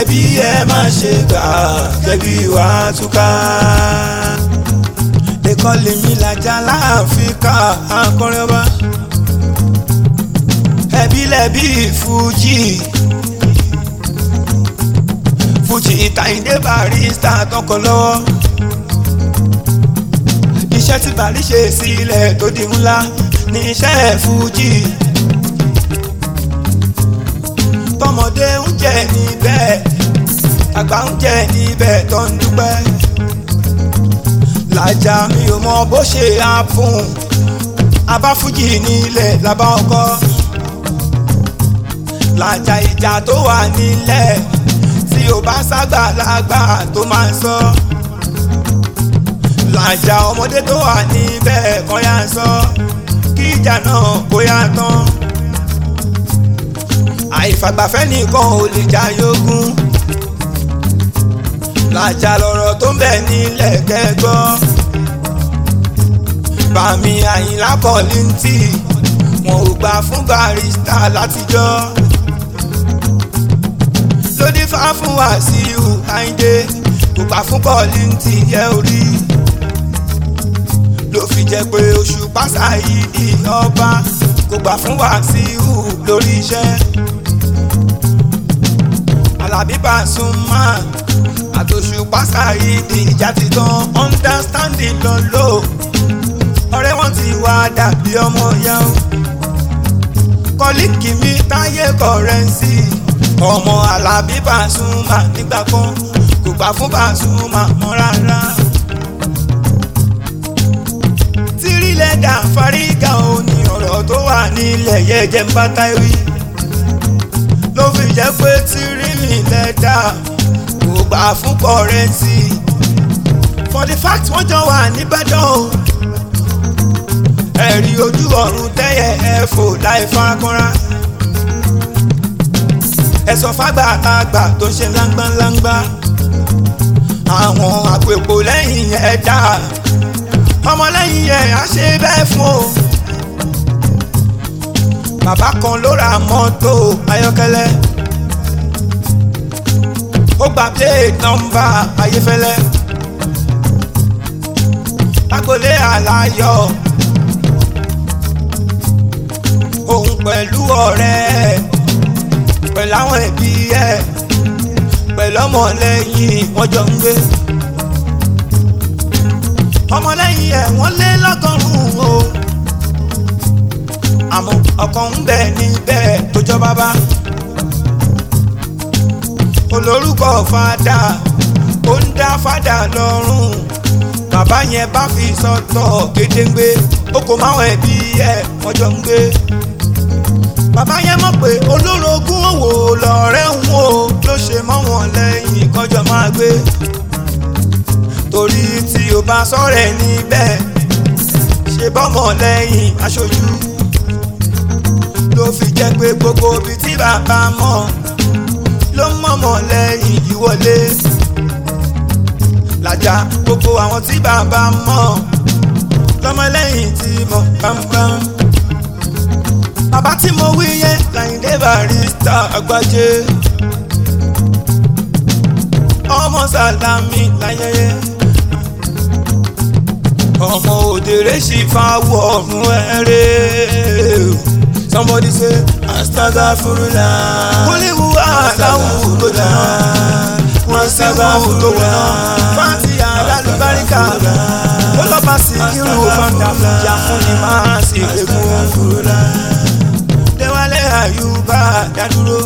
ẹbí ẹ má ṣe gbà kẹbí wà á túká. lẹ́kọ̀ọ́ lèmi làjà láàfíríkà akọrin ọba. ẹbí lẹ́bí fújì fújì Táyìndé Barrister tọkọ lọ́wọ́. iṣẹ́ tí Barrister ṣe sílẹ̀ tó di ńlá ní iṣẹ́ fújì tọmọdé ń jẹ níbẹ̀ àgbà ń jẹ níbẹ̀ tó ń dúpẹ́ làjà mi ò mọ bó ṣe á fún abáfújì nílẹ̀ làbá ọkọ làjà ìjà tó wà nílẹ̀ tí o bá ságbàlagbà tó máa sọ làjà ọmọdé tó wà níbẹ̀ kọ́ yá sọ kí ìjà náà kó yá tán àìfàgbàfẹ́ nìkan ò lè jayógun làjà lọ̀rọ̀ tó ń bẹ nílẹ̀ kẹgbọ́ bàmí àyìnlá kọ́lìntì wọn ò gbà fún barista látijọ́ lódì fá fún Wàsíù Àyìndé kò gbà fún kọ́lìntì yẹ orí ló fi jẹ́ pé Òṣùpá Sáyídì ọba kò gbà fún Wàsíù lórí iṣẹ́. Alábí Pasuma àtòṣùpá Saheed ìjà ti tán understanding lọ lò ọ̀rẹ́ wọn ti wá dàbí ọmọ ìyá o kọ́líkì mi táyé kọ̀rẹ́ǹsì ọmọ Alábí Pasuma nígbà kan kò gbà fún Pasuma mọ́ rárá. lẹ́dà fárígà ò ní ọ̀rọ̀ tó wà nílẹ̀ yẹ jẹ́ ń bá táwí ló fi jẹ́ pé tírí ní tẹ́tà kò gbà fún kọ́rẹ́ǹsì for the fact wọ́n jọ wà níbàdàn o ẹ̀rí ojú ọ̀run tẹ́yẹ ẹ fò láì fagbọ́nra ẹ̀sọ́ fàgbà àgbà tó ṣe láńgbáńláńgbá àwọn àpò èpò lẹ́yìn ẹ̀ dá ọmọlẹ́yìn ẹ̀ á ṣe bẹ́ẹ̀ fún o bàbá kan ló ra mọ́tò ayọ́kẹ́lẹ́ ó gba plate number ayéfẹ́lẹ́ agbolé àlàyọ̀ òun pẹ̀lú ọ̀rẹ́ pẹ̀lú àwọn ẹbí ẹ̀ pẹ̀lú ọmọlẹ́yìn wọ́n jọ ń gbé ọmọlẹ́yìn ẹ̀ wọ́n lé lọ́gọ́rùn-ún o àmọ́ ọkàn ń bẹ níbẹ̀ tó jọ bàbá olórúkọ fada ó ń dá fada lọ́rùn bàbá yẹn bá fi sọ́tọ̀ gédéǹgbé ó kò máwọn ẹbí ẹ wọ́n jọ ń gbé bàbá yẹn mọ̀ pé olórogún òwò lọ́rẹ́ ń wò ló ṣe mọ́ wọn lẹ́yìn kọjọ́ máa gbé torí tí o bá sọ̀rẹ́ níbẹ̀ ṣe bọ́mọ lẹ́yìn aṣojú ló fi jẹ́ pé gbogbo ibi tí bàbá mọ̀ ló mọ̀mọ́ lẹ́yìn yìí wọlé làjà gbogbo àwọn tí bàbá mọ̀ lọ́mọlẹ́yìn tí mọ̀ bámbám bàbá tí mo wí yẹn Láyìndé Barrister Àgbàjé ọmọ Sàlámì láyẹyẹ ọmọ òdèrè ṣì fáwọ̀ ọ̀run ẹ̀rẹ́ somebody say astagafurula. wọlé wúwa ọba fòtòwòná fáǹtì alálùbáríkà ó lọ́ba sí kírun ọ̀bàǹdà ìyá fún ni máa ṣe ègún. Adéwálé Àyùbá dádúró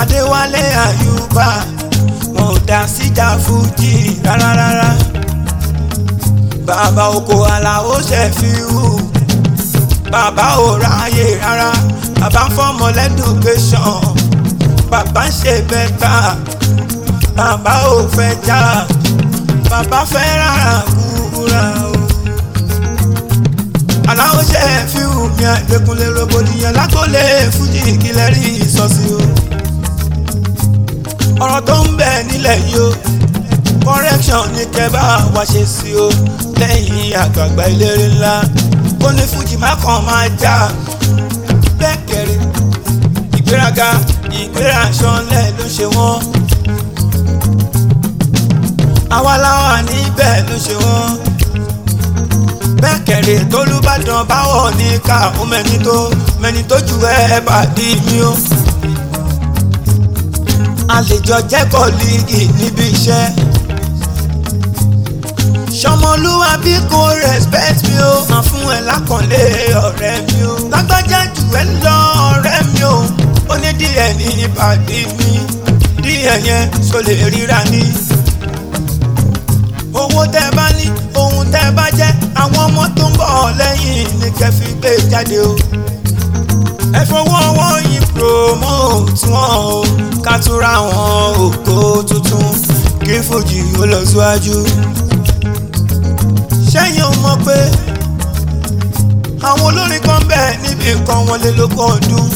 Adéwálé ayuba wọn ò dá síjà fújì rárá rárá bàbá oko aláwo ṣe fi hù bàbá ò ráyè rárá bàbá fọmọ lẹ́dùn kéṣàn bàbá ṣe bẹ́tà bàbá ò fẹ́ jà bàbá fẹ́ rárá kúra o. aláwọ̀ ṣe fíìmù mi àdékúnlé rògbòdìyàn lágbólé fújì kílẹ̀ rí ìsọ̀sí o. ọ̀rọ̀ tó ń bẹ nílẹ̀ yìí o correction ni kẹ́bá wá ṣe sí o lẹ́yìn àgbààgbà eléré ńlá ó ní fújì má kàn máa já bẹ́ẹ̀ kẹrin ìgbéraga rírà aṣọ ńlẹ̀ ló ṣe wọ́n. àwa láwa níbẹ̀ ló ṣe wọ́n. bẹ́ẹ̀ kẹ̀rẹ̀ tólúbàdàn báwọ̀ ní ká ó mẹ́ni tó mẹ́ni tó jù ẹ́ ẹ bá dí mi ó. a lè jọ níbi iṣẹ́. sọmọlúwàbí kò respect mi ó máa fún ẹ lákànlé ọ̀rẹ́ mi ó lágbájá jù ẹ́ lọ ọ̀rẹ́ mi ó ó ní díẹ̀ ní ìbàdí mi díẹ̀ yẹn so lè ríra ní. owó tẹ́ bá ní ohun tẹ́ bá jẹ́ àwọn ọmọ tó ń bọ̀ lẹ́yìn ní kẹfí gbé jáde o. ẹ fọwọ́ ọwọ́ yìí promote wọn o ká túra wọn òkó tuntun kí fòjì ó lọ síwájú. sẹ́yìn ò mọ̀ pé àwọn olórin kan bẹ́ẹ̀ níbi kan wọn lè lóko ọdún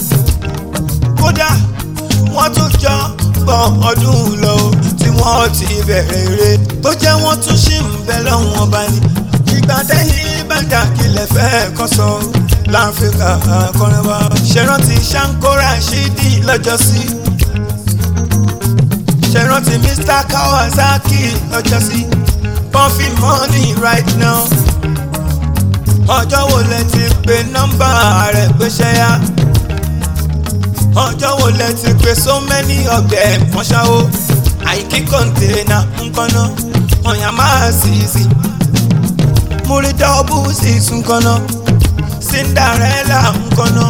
kódà wọ́n tún jọ gbọ̀n ọdún lọ tí wọ́n ti bẹ̀rẹ̀ eré bó jẹ́ wọ́n tún ṣì ń bẹ lọ́hùn ọba ni ìgbà tẹ́yìn bàjá kìlẹ̀ fẹ́ kọ́ sọ láfíríkà akọrin wa ṣèrántí ṣankora ṣídì lọ́jọ́sí ṣèrántí Mr Kawasaki lọ́jọ́sí pọ́ńfì money right now ọjọ́ wo lẹ ti pe nọ́mbà rẹ̀ gbéṣẹ́ yá ọjọ́ wo lẹ ti pè so many of them kan o àìkí kọ́ńténà ń kọ́nà ọ̀yà máa sì sí múrí dọ́ọ̀bù sì sùn kọ́nà Cinderella ń kọ́nà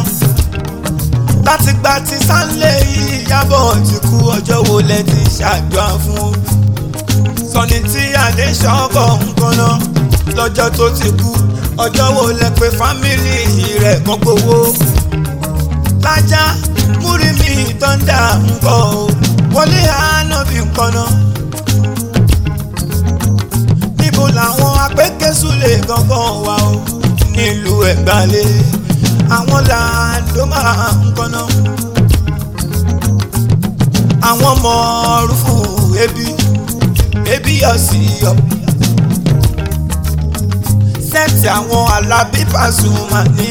láti gba ti sálẹ̀ yìí Ìyábọ̀ ti kú ọjọ́ wo lẹ ti ṣàdúrà fún o sọni tí adé ṣọ́kọ̀ ń kọ́nà lọ́jọ́ tó ti kú ọjọ́ wo lẹ pè fámìlì rẹ̀ kọ́kọ́ wo lájà múrí mi tọ́ndà ńkọ́ o wọlé àánà bí nǹkan náà. níbo làwọn apẹ́kẹ́sù lè gangan wà o nílùú ẹ̀gbálẹ̀ àwọn làdó máa ń kọ́nà. àwọn ọmọ rúfù ebi ebi ọ̀sì ọ̀. sẹ́ẹ̀tì àwọn alábí Pasuma ní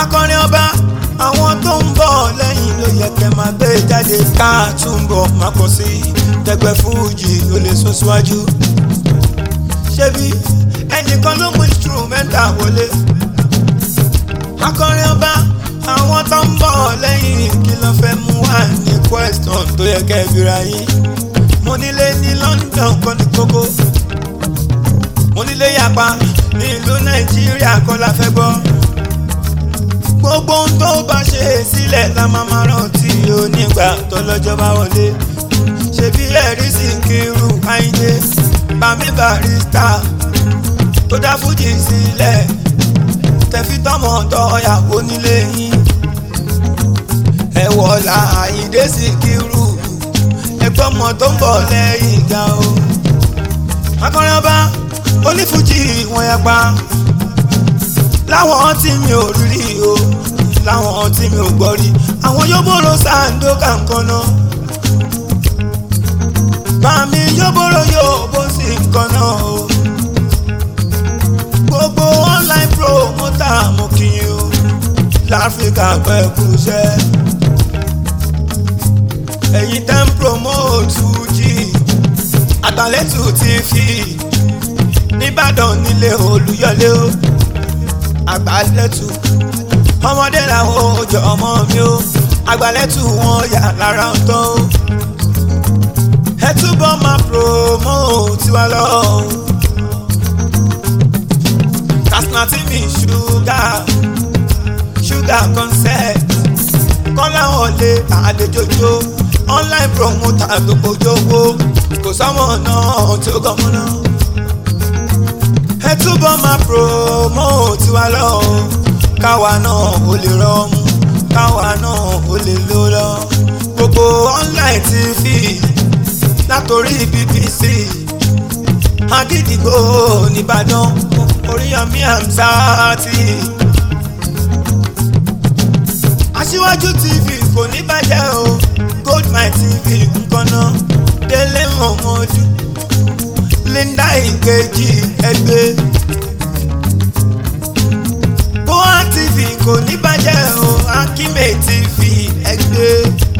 akọrin ọba àwọn tó ń bọ̀ lẹ́yìn ló yẹ kẹ́ máa gbé jáde ká túnbọ̀ má kọ sí dẹgbẹ́ fújì ló lè sún síwájú. ṣebí ẹnìkan ló mú instrumenta wọlé akọrin ọba àwọn tó ń bọ̀ lẹ́yìn kí ló fẹ́ mú wá ní question tó yẹ kẹ́ bira yín mo nílé ní London kọ́ ní kókó mo nílé yapa ní ìlú Nàìjíríà kọ́ la fẹ́ gbọ́ gbogbo ohun tó bá ṣe sílẹ̀ la máa máa rántí onígbà tọ́lọ́jọ́ bá wọlé ṣebí ẹ̀rí sì ń kírun àyíjẹ bàmí barista tó dá fújì sílẹ̀ tẹ̀fí tọmọ tọyàwó nílé yín ẹ̀wọ̀là àyíndé sì kírun ẹgbọ́mọ tó ń bọ̀ lẹ́yìn ìgbà o. akọrin ọba onífújì wọn yapa láwọn tí mi ò rí rí o láwọn tí mi ò gbọ́ rí àwọn yóbòrò sàǹdó kàǹkanná màmí yóbòrò yóò bó sì o gbogbo online promoter mo kí yín o láfíríkà pẹ́ kú iṣẹ́ ẹ̀yin tẹ́ ń promote two g àtàlẹ́tù ti fi nìbàdàn nílé olùyọlé o àgbàlẹ́tù ọmọdé làwọn òòjọ́ ọmọ mi o àgbàlẹ́tù wọn yà lára ń tán o ẹ túbọ̀ máa promo tiwa lọ o kasinati mi ṣúgà ṣúgà concept kọ́láwọ̀n lè àlejòjò online promoter tó kojówó kò sọ́mọ̀ náà tí ó gọ́mọ́ná ẹ túbọ̀ máa promo tiwa lọ o káwa náà ó lè rọ́ọ̀mù káwa náà ó lè lò lọ. gbogbo online tv látòrí bbc agídìgbò nìbàdàn oríyọmí hamzati. aṣíwájú tv kò ní bàjẹ́ o my tv nǹkan náà délé ọmọdún linda ìkejì ẹgbẹ́. TV kò ní bàjẹ́ o Akime TV ẹgbẹ́.